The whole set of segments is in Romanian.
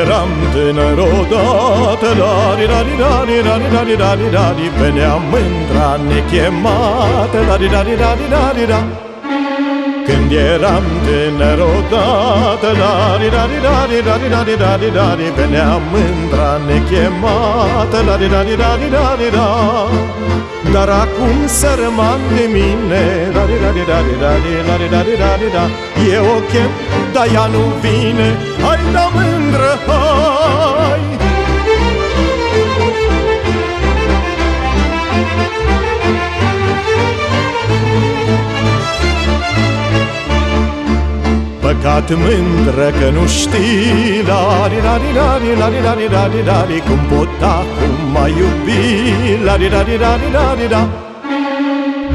eram tânăr odată Lari, lari, lari, lari, lari, lari, lari Venea mândra nechemată Lari, lari, lari, lari, lari când eram tânăr odată Lari, lari, lari, lari, lari, lari, lari Venea mândra nechemată Lari, lari, lari, lari, lari Dar acum sărman de mine Lari, lari, lari, lari, lari, lari, lari, lari E o chem, dar ea nu vine Hai, da mândră, hai Păcat mândră că nu știi Lari, lari, lari, lari, lari, lari, lari Cum pot acum mai iubi Lari, lari, lari, lari, lari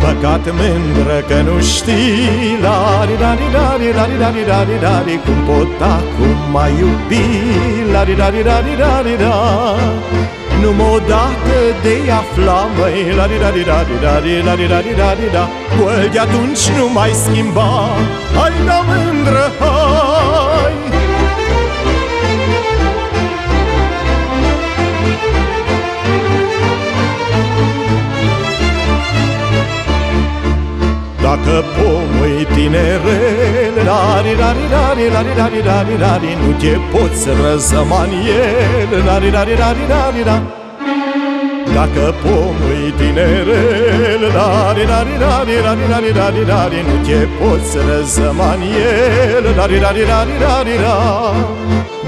Păcat mândră că nu știi Lari, lari, lari, lari, lari, lari, lari Cum pot acum mai iubi Lari, lari, lari, lari, lari numai odată de afla, măi Lari, lari, lari, lari, lari, lari, lari, da Băi, de atunci nu mai schimba Hai, da mândră, hai Dacă pomui tinerele Lari, lari, lari, lari, lari, lari, lari Nu te poți răzămani el Lari, lari, lari, lari, lari dacă pomui tinerele Lari, lari, lari, lari, lari, lari, lari Nu te poți răzămani el Lari, lari, lari, lari, lari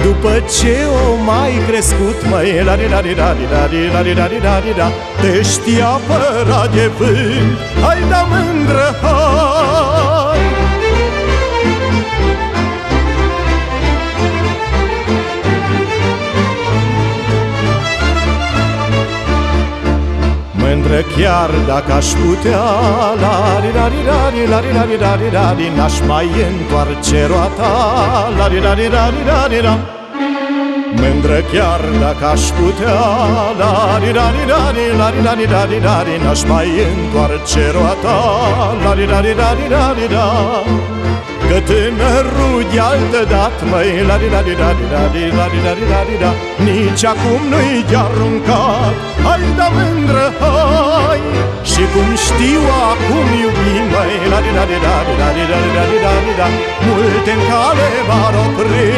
După ce o mai crescut, măi Lari, lari, lari, lari, lari, lari, lari, lari Te știa păra de vânt Hai, da mândră, hai Mândră chiar dacă aș putea Lari, lari, lari, lari, lari, lari, lari N-aș mai întoarce roata Lari, lari, lari, lari, lari Mândră chiar dacă aș putea Lari, lari, lari, lari, lari, lari, lari N-aș mai întoarce roata Lari, lari, lari, lari, lari Că tânărul de altă dat, măi Lari, lari, lari, lari, lari, lari, lari, lari Nici acum nu-i de aruncat Hai, da mândră, hai Și cum știu acum iubim, măi Lari, lari, lari, lari, lari, lari, lari, lari Multe în cale v-ar opri